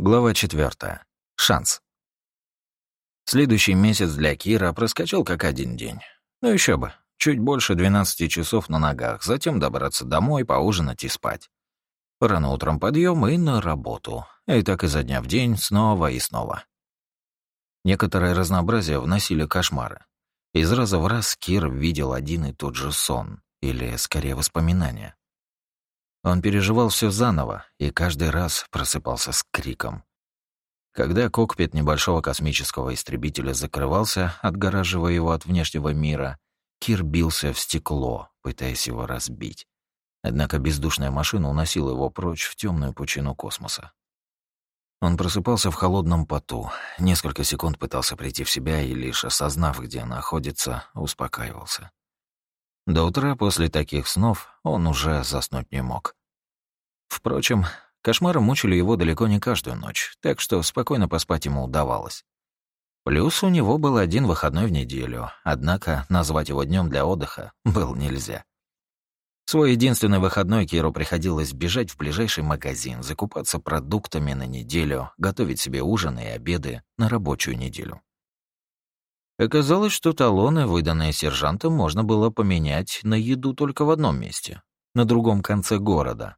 Глава 4. Шанс. Следующий месяц для Кира проскочил как один день. Ну еще бы, чуть больше 12 часов на ногах, затем добраться домой, поужинать и спать. Рано утром подъем и на работу. И так изо дня в день, снова и снова. Некоторое разнообразие вносили кошмары. Из раза в раз Кир видел один и тот же сон, или, скорее, воспоминания. Он переживал все заново и каждый раз просыпался с криком. Когда кокпит небольшого космического истребителя закрывался, отгораживая его от внешнего мира, Кир бился в стекло, пытаясь его разбить. Однако бездушная машина уносила его прочь в темную пучину космоса. Он просыпался в холодном поту, несколько секунд пытался прийти в себя и, лишь осознав, где находится, успокаивался. До утра после таких снов он уже заснуть не мог. Впрочем, кошмары мучили его далеко не каждую ночь, так что спокойно поспать ему удавалось. Плюс у него был один выходной в неделю, однако назвать его днем для отдыха был нельзя. Свой единственный выходной Киру приходилось бежать в ближайший магазин, закупаться продуктами на неделю, готовить себе ужины и обеды на рабочую неделю. Оказалось, что талоны, выданные сержантом, можно было поменять на еду только в одном месте, на другом конце города.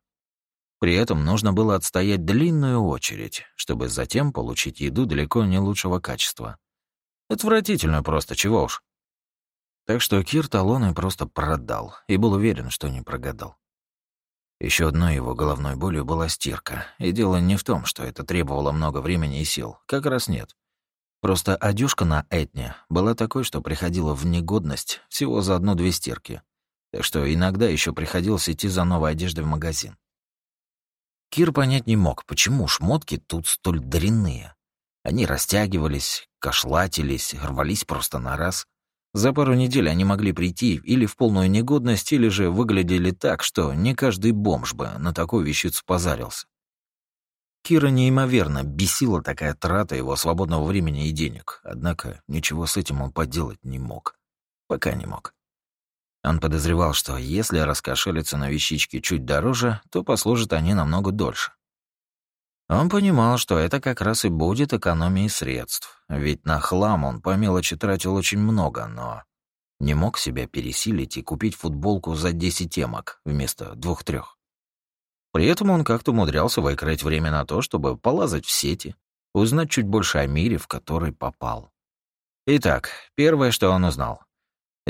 При этом нужно было отстоять длинную очередь, чтобы затем получить еду далеко не лучшего качества. Отвратительно просто, чего уж. Так что Кир талоны просто продал и был уверен, что не прогадал. Еще одной его головной болью была стирка, и дело не в том, что это требовало много времени и сил, как раз нет. Просто одежка на Этне была такой, что приходила в негодность всего за одну-две стирки. Так что иногда еще приходилось идти за новой одеждой в магазин. Кир понять не мог, почему шмотки тут столь дрянные. Они растягивались, кошлатились, рвались просто на раз. За пару недель они могли прийти или в полную негодность, или же выглядели так, что не каждый бомж бы на такую вещицу позарился. Кира неимоверно бесила такая трата его свободного времени и денег, однако ничего с этим он поделать не мог. Пока не мог. Он подозревал, что если раскошелиться на вещички чуть дороже, то послужат они намного дольше. Он понимал, что это как раз и будет экономией средств, ведь на хлам он по мелочи тратил очень много, но не мог себя пересилить и купить футболку за 10 темок вместо двух-трех. При этом он как-то умудрялся выкроить время на то, чтобы полазать в сети, узнать чуть больше о мире, в который попал. Итак, первое, что он узнал.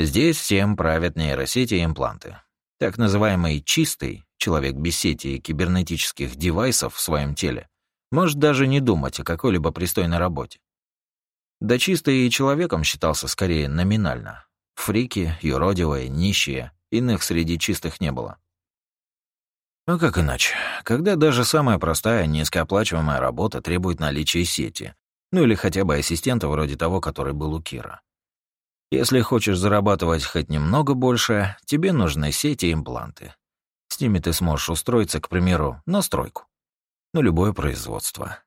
Здесь всем правят нейросети и импланты. Так называемый «чистый» человек без сети и кибернетических девайсов в своем теле может даже не думать о какой-либо пристойной работе. Да чистый человеком считался скорее номинально. Фрики, юродивые, нищие, иных среди чистых не было. Ну как иначе? Когда даже самая простая, низкооплачиваемая работа требует наличия сети. Ну или хотя бы ассистента вроде того, который был у Кира. Если хочешь зарабатывать хоть немного больше, тебе нужны сети и импланты. С ними ты сможешь устроиться, к примеру, на стройку. На любое производство.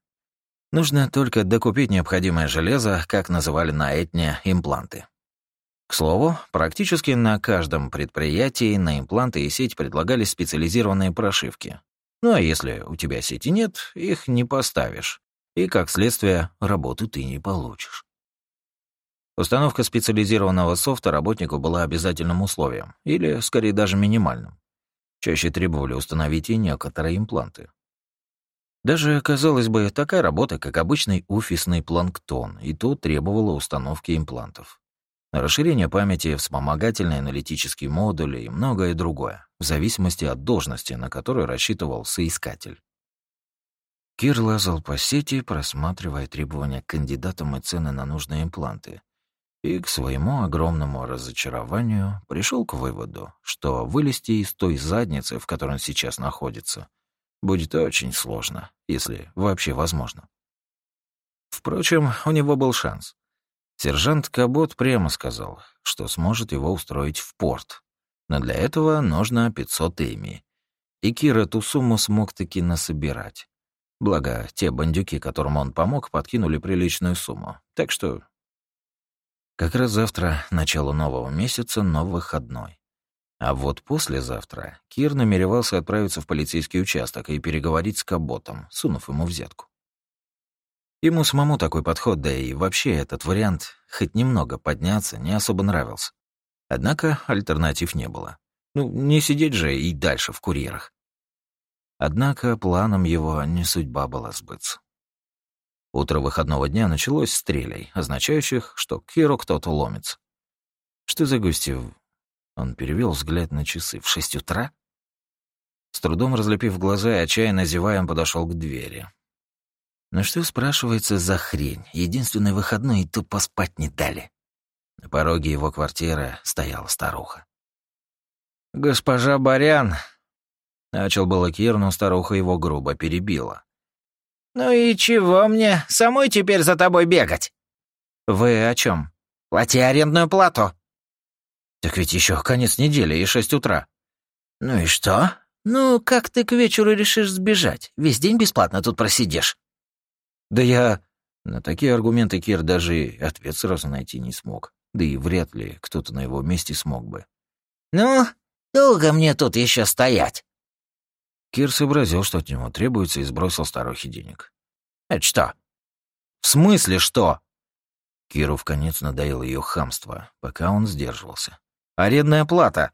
Нужно только докупить необходимое железо, как называли на Этне, импланты. К слову, практически на каждом предприятии на импланты и сеть предлагались специализированные прошивки. Ну а если у тебя сети нет, их не поставишь. И, как следствие, работу ты не получишь. Установка специализированного софта работнику была обязательным условием, или, скорее, даже минимальным. Чаще требовали установить и некоторые импланты. Даже, казалось бы, такая работа, как обычный офисный планктон, и то требовала установки имплантов расширение памяти, вспомогательные аналитические модули и многое другое, в зависимости от должности, на которую рассчитывал соискатель. Кир лазал по сети, просматривая требования к кандидатам и цены на нужные импланты, и к своему огромному разочарованию пришел к выводу, что вылезти из той задницы, в которой он сейчас находится, будет очень сложно, если вообще возможно. Впрочем, у него был шанс. Сержант Кабот прямо сказал, что сможет его устроить в порт. Но для этого нужно 500 эми. И Кир эту сумму смог таки насобирать. Благо, те бандюки, которым он помог, подкинули приличную сумму. Так что... Как раз завтра, начало нового месяца, но выходной. А вот послезавтра Кир намеревался отправиться в полицейский участок и переговорить с Каботом, сунув ему взятку. Ему самому такой подход, да и вообще этот вариант хоть немного подняться не особо нравился. Однако альтернатив не было. Ну, не сидеть же и дальше в курьерах. Однако планом его не судьба была сбыться. Утро выходного дня началось с стрелей, означающих, что к Киру кто-то ломится. Что за гости? Он перевел взгляд на часы. В шесть утра? С трудом разлепив глаза и отчаянно зевая, он подошел к двери. Ну что, спрашивается, за хрень? Единственный выходной и тупо спать не дали. На пороге его квартиры стояла старуха. «Госпожа Барян!» Начал было Кир, но старуха его грубо перебила. «Ну и чего мне? Самой теперь за тобой бегать?» «Вы о чем? «Плати арендную плату». «Так ведь еще конец недели и шесть утра». «Ну и что? Ну, как ты к вечеру решишь сбежать? Весь день бесплатно тут просидишь». «Да я...» На такие аргументы Кир даже ответ сразу найти не смог. Да и вряд ли кто-то на его месте смог бы. «Ну, долго мне тут еще стоять?» Кир сообразил, что от него требуется, и сбросил старухе денег. «Это что?» «В смысле что?» Киру в конец надоело ее хамство, пока он сдерживался. «Арендная плата!»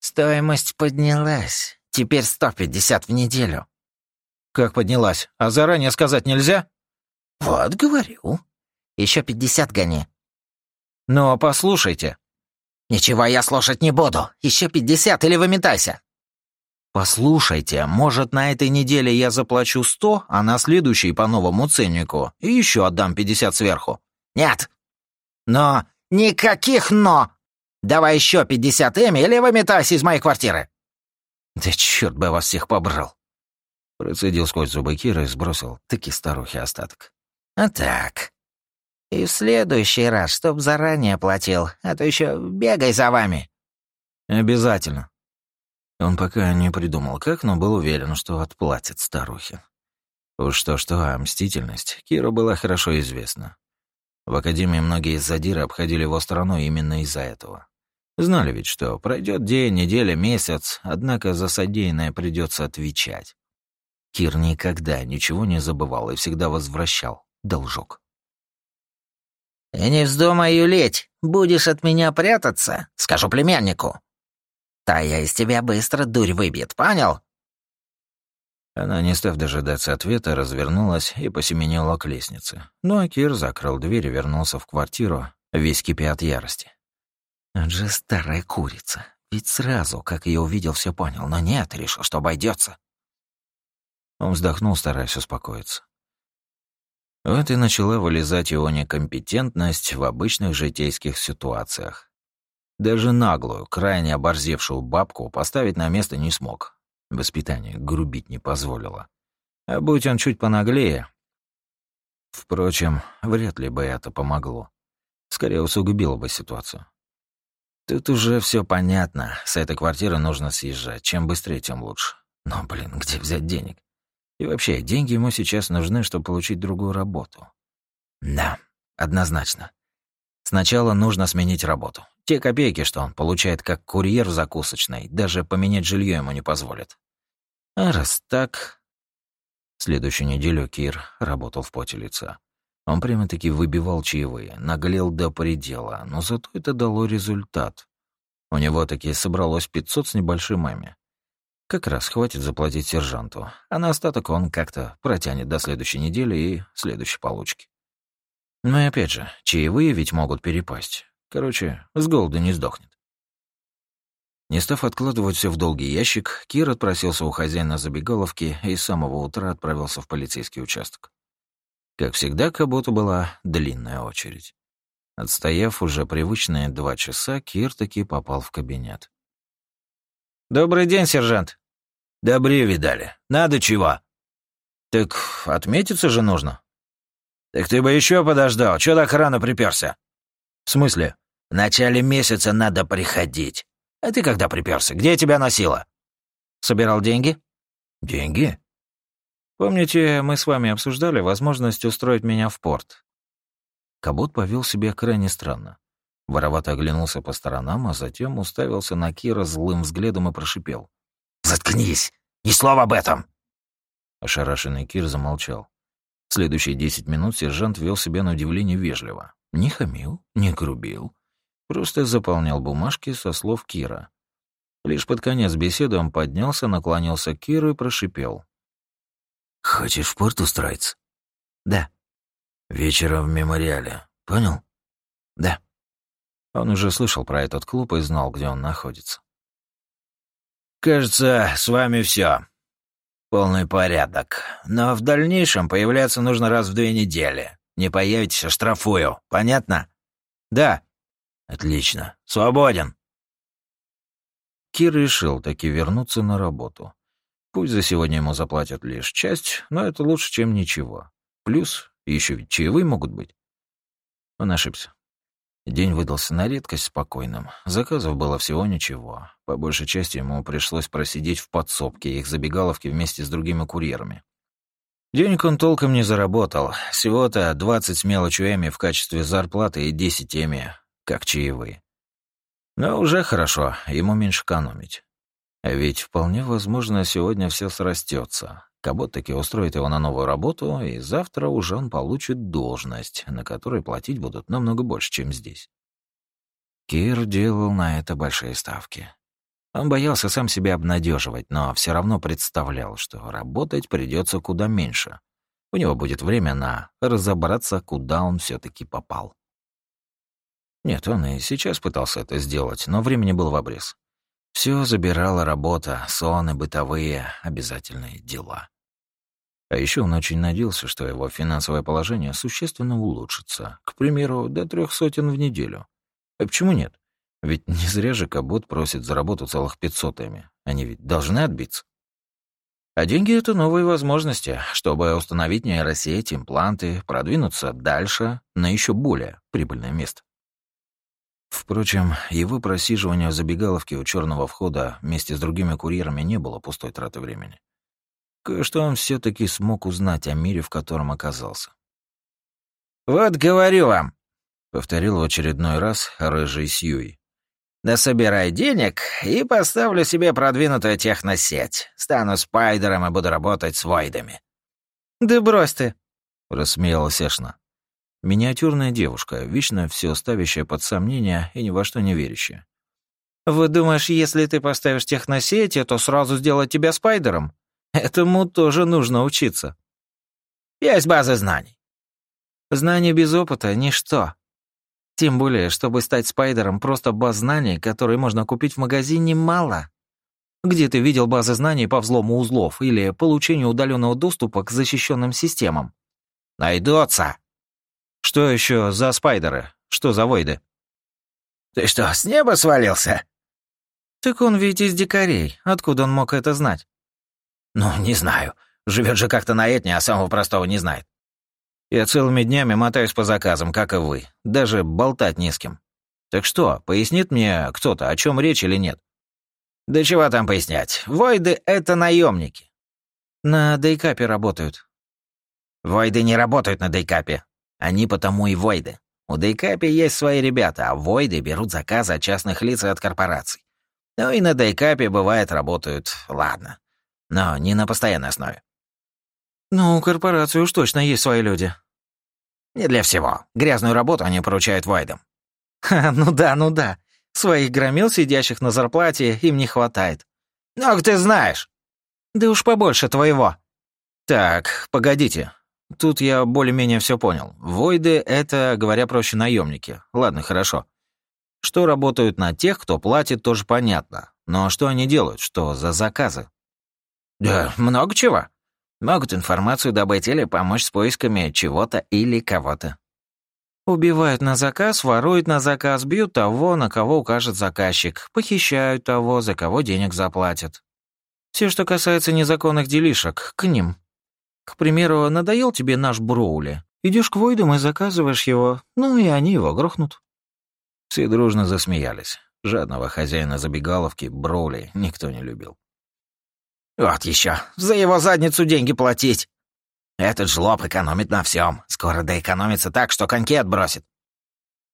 «Стоимость поднялась. Теперь сто пятьдесят в неделю». «Как поднялась? А заранее сказать нельзя?» «Вот, говорю. Еще пятьдесят гони». «Но послушайте». «Ничего я слушать не буду. Еще пятьдесят или выметайся». «Послушайте, может, на этой неделе я заплачу сто, а на следующей по новому ценнику и еще отдам пятьдесят сверху?» «Нет». «Но...» «Никаких «но». Давай еще пятьдесят эми или выметайся из моей квартиры». «Да черт бы вас всех побрал!» Процедил сквозь зубы Кира и сбросил таки старухи остаток. «А так. И в следующий раз, чтоб заранее платил, а то еще бегай за вами». «Обязательно», он пока не придумал как, но был уверен, что отплатит старухе. Уж что-что, а мстительность Киру была хорошо известна. В Академии многие из задира обходили его стороной именно из-за этого. Знали ведь, что пройдет день, неделя, месяц, однако за содеянное придется отвечать. Кир никогда ничего не забывал и всегда возвращал должок. «И не вздумай юлеть, будешь от меня прятаться, скажу племяннику. Та я из тебя быстро дурь выбьет, понял?» Она, не став дожидаться ответа, развернулась и посеменила к лестнице. Ну а Кир закрыл дверь и вернулся в квартиру, весь кипя от ярости. «Это же старая курица. Ведь сразу, как ее увидел, все понял. Но нет, решил, что обойдется. Он вздохнул, стараясь успокоиться. Вот и начала вылезать его некомпетентность в обычных житейских ситуациях. Даже наглую, крайне оборзевшую бабку поставить на место не смог. Воспитание грубить не позволило. А будь он чуть понаглее... Впрочем, вряд ли бы это помогло. Скорее усугубило бы ситуацию. Тут уже все понятно. С этой квартиры нужно съезжать. Чем быстрее, тем лучше. Но, блин, где взять денег? И вообще, деньги ему сейчас нужны, чтобы получить другую работу. Да, однозначно. Сначала нужно сменить работу. Те копейки, что он получает как курьер в закусочной, даже поменять жилье ему не позволят. А раз так... Следующую неделю Кир работал в поте лица. Он прямо-таки выбивал чаевые, наглел до предела, но зато это дало результат. У него таки собралось 500 с небольшим ами. Как раз хватит заплатить сержанту, а на остаток он как-то протянет до следующей недели и следующей получки. Но и опять же, чаевые ведь могут перепасть. Короче, с голода не сдохнет. Не став откладывать все в долгий ящик, Кир отпросился у хозяина забегаловки и с самого утра отправился в полицейский участок. Как всегда, к работу была длинная очередь. Отстояв уже привычные два часа, Кир таки попал в кабинет. «Добрый день, сержант». «Добре видали. Надо чего?» «Так отметиться же нужно». «Так ты бы еще подождал. Чё так рано приперся?» «В смысле?» В начале месяца надо приходить. А ты когда приперся? Где тебя носило?» «Собирал деньги?» «Деньги?» «Помните, мы с вами обсуждали возможность устроить меня в порт?» Кабот повел себя крайне странно. Воровато оглянулся по сторонам, а затем уставился на Кира злым взглядом и прошипел. «Заткнись! Ни слова об этом!» Ошарашенный Кир замолчал. Следующие десять минут сержант вел себя на удивление вежливо. Не хамил, не грубил. Просто заполнял бумажки со слов Кира. Лишь под конец беседы он поднялся, наклонился к Киру и прошипел. «Хочешь в порт устроиться?» «Да». «Вечером в мемориале. Понял?» «Да». Он уже слышал про этот клуб и знал, где он находится. «Кажется, с вами все. Полный порядок. Но в дальнейшем появляться нужно раз в две недели. Не появитесь, штрафую. Понятно?» «Да». «Отлично. Свободен». Кир решил таки вернуться на работу. Пусть за сегодня ему заплатят лишь часть, но это лучше, чем ничего. Плюс еще ведь чаевые могут быть. Он ошибся. День выдался на редкость спокойным. Заказов было всего ничего. По большей части ему пришлось просидеть в подсобке их забегаловки вместе с другими курьерами. Денег он толком не заработал. Всего-то 20 с мелочью эми в качестве зарплаты и 10 эми, как чаевые. Но уже хорошо, ему меньше экономить. Ведь вполне возможно, сегодня все срастется. Кабот таки устроит его на новую работу, и завтра уже он получит должность, на которой платить будут намного больше, чем здесь. Кир делал на это большие ставки. Он боялся сам себя обнадеживать, но все равно представлял, что работать придется куда меньше. У него будет время на разобраться, куда он все таки попал. Нет, он и сейчас пытался это сделать, но времени было в обрез. Все забирала работа, сон и бытовые обязательные дела. А еще он очень надеялся, что его финансовое положение существенно улучшится, к примеру, до трех сотен в неделю. А почему нет? Ведь не зря же Кабот просит за работу целых пятьсотами. Они ведь должны отбиться. А деньги — это новые возможности, чтобы установить нейросеть, импланты, продвинуться дальше на еще более прибыльное место. Впрочем, его просиживание в забегаловке у черного входа вместе с другими курьерами не было пустой тратой времени. Кое-что он все таки смог узнать о мире, в котором оказался. «Вот говорю вам», — повторил в очередной раз рыжий Сьюи. «Да собирай денег и поставлю себе продвинутую техносеть. Стану спайдером и буду работать с войдами». «Да брось ты», — рассмеялась Эшна. Миниатюрная девушка, вечно все ставящая под сомнение и ни во что не верящая. «Вы думаешь, если ты поставишь техносети, то сразу сделать тебя спайдером? Этому тоже нужно учиться. Есть база знаний. Знания без опыта — ничто. Тем более, чтобы стать спайдером, просто баз знаний, которые можно купить в магазине, мало. Где ты видел базы знаний по взлому узлов или получению удаленного доступа к защищенным системам? Найдутся. Что еще за спайдеры? Что за войды? Ты что, с неба свалился? Так он ведь из дикарей. Откуда он мог это знать? «Ну, не знаю. Живет же как-то на этне, а самого простого не знает». «Я целыми днями мотаюсь по заказам, как и вы. Даже болтать не с кем. Так что, пояснит мне кто-то, о чем речь или нет?» «Да чего там пояснять? Войды — это наемники. «На дейкапе работают». «Войды не работают на дейкапе. Они потому и войды. У дейкапе есть свои ребята, а войды берут заказы от частных лиц и от корпораций. Ну и на дейкапе, бывает, работают, ладно, но не на постоянной основе. Ну, у корпорации уж точно есть свои люди. Не для всего. Грязную работу они поручают Вайдам. Ха, ну да, ну да. Своих громил, сидящих на зарплате, им не хватает. Ну, как ты знаешь? Да уж побольше твоего. Так, погодите. Тут я более-менее все понял. Войды — это, говоря проще, наемники. Ладно, хорошо. Что работают на тех, кто платит, тоже понятно. Но что они делают? Что за заказы? Да, много чего. Могут информацию добыть или помочь с поисками чего-то или кого-то. Убивают на заказ, воруют на заказ, бьют того, на кого укажет заказчик, похищают того, за кого денег заплатят. Все, что касается незаконных делишек, к ним. К примеру, надоел тебе наш Броули. Идешь к Войдам и заказываешь его, ну и они его грохнут. Все дружно засмеялись. Жадного хозяина забегаловки Броули никто не любил. Вот еще, за его задницу деньги платить. Этот жлоб экономит на всем. Скоро доэкономится так, что коньки отбросит.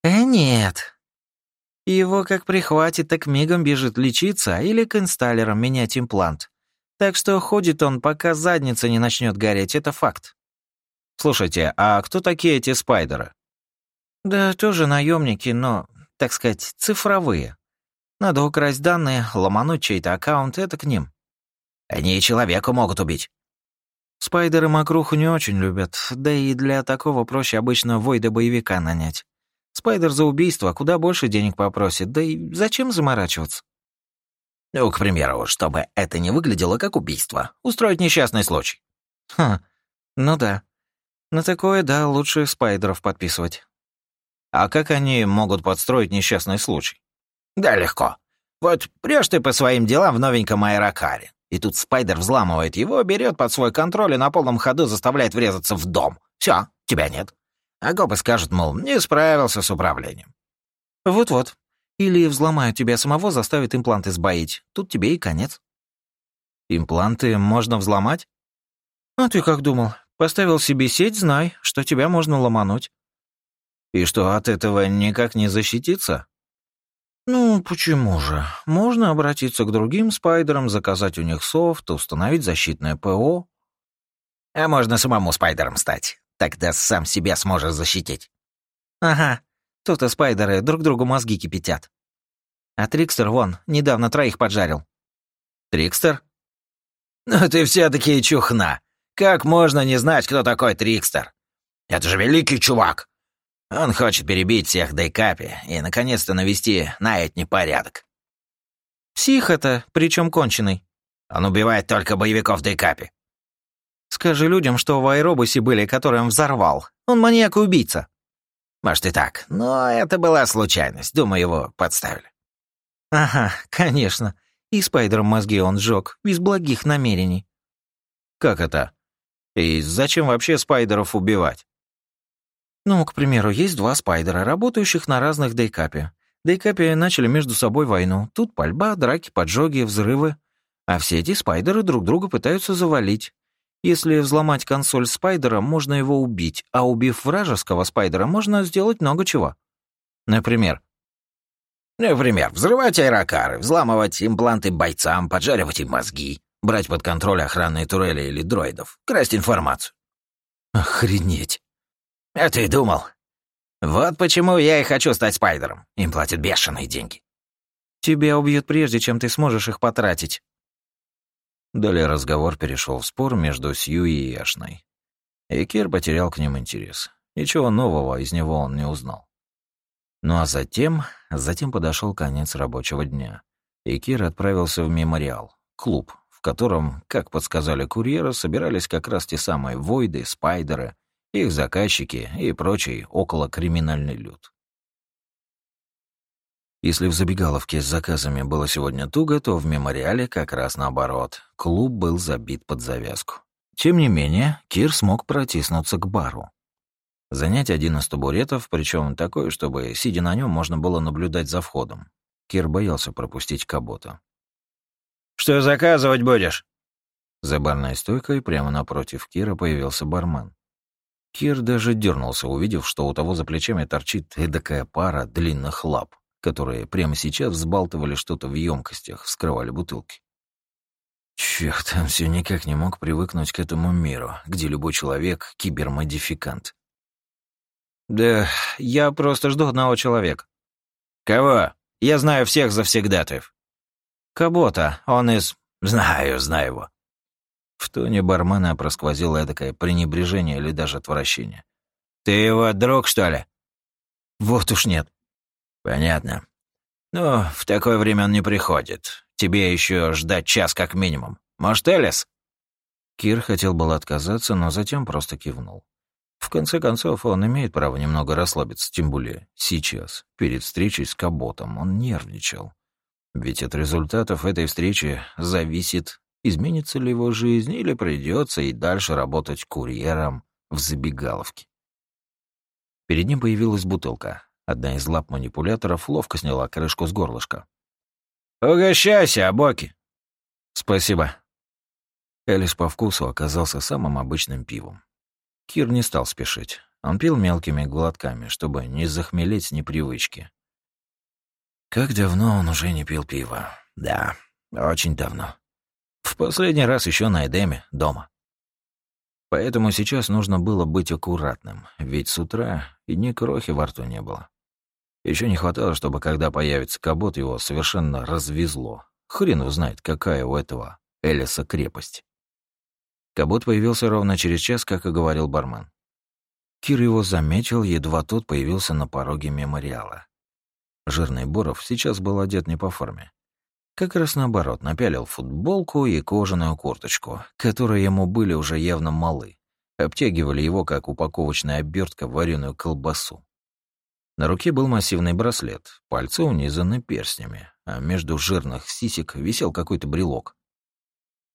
Э, нет. Его как прихватит, так мигом бежит лечиться или к инсталлерам менять имплант. Так что ходит он, пока задница не начнет гореть, это факт. Слушайте, а кто такие эти спайдеры? Да тоже наемники, но, так сказать, цифровые. Надо украсть данные, ломануть чей-то аккаунт, это к ним. Они и человека могут убить. Спайдеры мокруху не очень любят, да и для такого проще обычно войда-боевика нанять. Спайдер за убийство куда больше денег попросит, да и зачем заморачиваться? Ну, к примеру, чтобы это не выглядело как убийство, устроить несчастный случай. Ха, ну да. На такое, да, лучше спайдеров подписывать. А как они могут подстроить несчастный случай? Да легко. Вот прешь ты по своим делам в новеньком аэрокаре, и тут спайдер взламывает его, берет под свой контроль и на полном ходу заставляет врезаться в дом. Все, тебя нет. А гопы скажут, мол, не справился с управлением. Вот-вот. Или взломают тебя самого, заставят импланты сбоить. Тут тебе и конец. Импланты можно взломать? А ты как думал? Поставил себе сеть, знай, что тебя можно ломануть. И что, от этого никак не защититься? Ну, почему же? Можно обратиться к другим спайдерам, заказать у них софт, установить защитное ПО. А можно самому спайдером стать. Тогда сам себя сможешь защитить. Ага, тут и спайдеры друг другу мозги кипятят. А Трикстер, вон, недавно троих поджарил. Трикстер? Ну ты все-таки чухна. Как можно не знать, кто такой Трикстер? Это же великий чувак. Он хочет перебить всех Дейкапи и, наконец-то, навести на этни порядок. Псих это, причем конченый. Он убивает только боевиков Дейкапи. Скажи людям, что в аэробусе были, которые он взорвал. Он маньяк и убийца. Может и так, но это была случайность. Думаю, его подставили. Ага, конечно. И спайдером мозги он сжег, без благих намерений. Как это? И зачем вообще спайдеров убивать? Ну, к примеру, есть два спайдера, работающих на разных дейкапе. Дейкапе начали между собой войну. Тут пальба, драки, поджоги, взрывы. А все эти спайдеры друг друга пытаются завалить. Если взломать консоль спайдера, можно его убить, а убив вражеского спайдера, можно сделать много чего. Например? Например, взрывать аэрокары, взламывать импланты бойцам, поджаривать им мозги, брать под контроль охранные турели или дроидов, красть информацию. Охренеть. А ты думал? Вот почему я и хочу стать спайдером. Им платят бешеные деньги. Тебя убьют прежде, чем ты сможешь их потратить. Далее разговор перешел в спор между Сьюи и Эшной. И Кир потерял к ним интерес. Ничего нового из него он не узнал. Ну а затем, затем подошел конец рабочего дня, и Кир отправился в мемориал, клуб, в котором, как подсказали курьеры, собирались как раз те самые Войды, Спайдеры, их заказчики и прочий околокриминальный люд. Если в забегаловке с заказами было сегодня туго, то в мемориале как раз наоборот. Клуб был забит под завязку. Тем не менее, Кир смог протиснуться к бару. Занять один из табуретов, причем такой, чтобы, сидя на нем, можно было наблюдать за входом. Кир боялся пропустить кабота. «Что заказывать будешь?» За барной стойкой прямо напротив Кира появился бармен. Кир даже дернулся, увидев, что у того за плечами торчит эдакая пара длинных лап которые прямо сейчас взбалтывали что-то в емкостях, вскрывали бутылки. Черт, он все никак не мог привыкнуть к этому миру, где любой человек — кибермодификант. «Да я просто жду одного человека». «Кого? Я знаю всех завсегдатаев». «Кабота, он из...» «Знаю, знаю его». В тоне бармена просквозило эдакое пренебрежение или даже отвращение. «Ты его друг, что ли?» «Вот уж нет. «Понятно. Ну, в такое время он не приходит. Тебе еще ждать час как минимум. Может, Элис?» Кир хотел было отказаться, но затем просто кивнул. В конце концов, он имеет право немного расслабиться, тем более сейчас, перед встречей с Каботом, он нервничал. Ведь от результатов этой встречи зависит, изменится ли его жизнь или придется и дальше работать курьером в забегаловке. Перед ним появилась бутылка. Одна из лап манипуляторов ловко сняла крышку с горлышка. «Угощайся, Абоки!» «Спасибо». Элис по вкусу оказался самым обычным пивом. Кир не стал спешить. Он пил мелкими глотками, чтобы не захмелеть с непривычки. Как давно он уже не пил пиво? Да, очень давно. В последний раз еще на Эдеме, дома. Поэтому сейчас нужно было быть аккуратным, ведь с утра и ни крохи во рту не было. Еще не хватало, чтобы когда появится кабот, его совершенно развезло. Хрен узнает, какая у этого Элиса крепость. Кабот появился ровно через час, как и говорил бармен. Кир его заметил, едва тот появился на пороге мемориала. Жирный Боров сейчас был одет не по форме. Как раз наоборот, напялил футболку и кожаную курточку, которые ему были уже явно малы. Обтягивали его, как упаковочная обертка, вареную колбасу. На руке был массивный браслет, пальцы унизаны перстнями, а между жирных сисек висел какой-то брелок.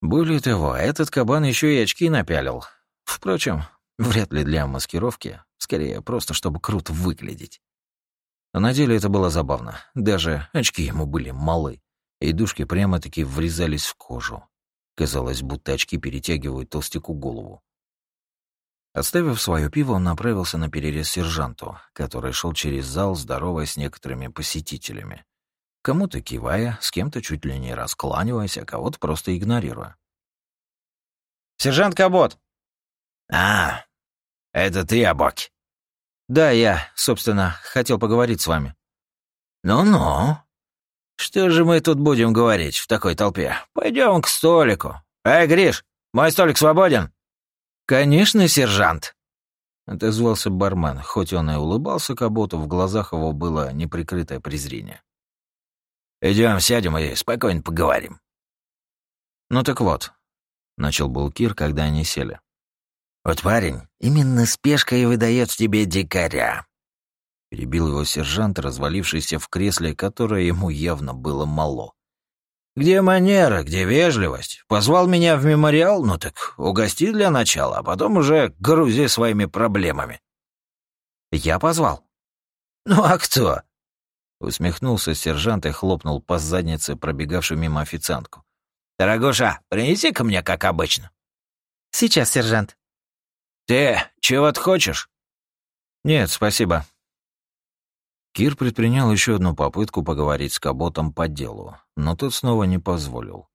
Более того, этот кабан еще и очки напялил. Впрочем, вряд ли для маскировки, скорее просто чтобы круто выглядеть. На деле это было забавно. Даже очки ему были малы и дужки прямо-таки врезались в кожу. Казалось, будто очки перетягивают толстяку голову. Оставив свое пиво, он направился на перерез сержанту, который шел через зал, здороваясь с некоторыми посетителями. Кому-то кивая, с кем-то чуть ли не раскланиваясь, а кого-то просто игнорируя. «Сержант Кабот!» «А, это ты, Абоки?» «Да, я, собственно, хотел поговорить с вами». «Ну-ну», что же мы тут будем говорить в такой толпе? Пойдем к столику. Эй, Гриш, мой столик свободен? Конечно, сержант. Отозвался бармен, хоть он и улыбался Каботу, в глазах его было неприкрытое презрение. Идем, сядем и спокойно поговорим. Ну так вот, начал был Кир, когда они сели. Вот парень, именно спешка и выдает тебе дикаря. Перебил его сержант, развалившийся в кресле, которое ему явно было мало. «Где манера, где вежливость? Позвал меня в мемориал? Ну так угости для начала, а потом уже грузи своими проблемами». «Я позвал». «Ну а кто?» Усмехнулся сержант и хлопнул по заднице пробегавшую мимо официантку. «Дорогуша, принеси ко мне, как обычно». «Сейчас, сержант». «Ты чего-то хочешь?» «Нет, спасибо», Кир предпринял еще одну попытку поговорить с Каботом по делу, но тот снова не позволил.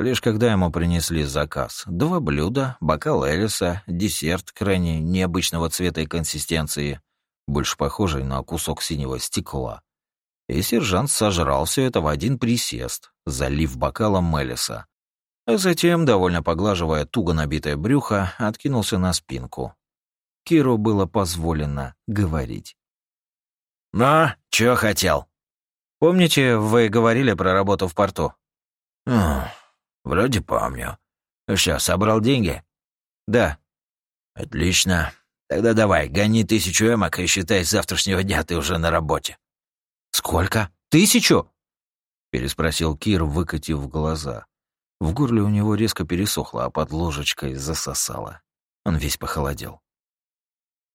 Лишь когда ему принесли заказ — два блюда, бокал Элиса, десерт крайне необычного цвета и консистенции, больше похожий на кусок синего стекла. И сержант сожрал все это в один присест, залив бокалом Элиса. А затем, довольно поглаживая туго набитое брюхо, откинулся на спинку. Киру было позволено говорить. «Ну, чё хотел?» «Помните, вы говорили про работу в порту?» «Вроде помню. Что, собрал деньги?» «Да». «Отлично. Тогда давай, гони тысячу эмок и считай, с завтрашнего дня ты уже на работе». «Сколько? Тысячу?» переспросил Кир, выкатив глаза. В горле у него резко пересохло, а под ложечкой засосало. Он весь похолодел.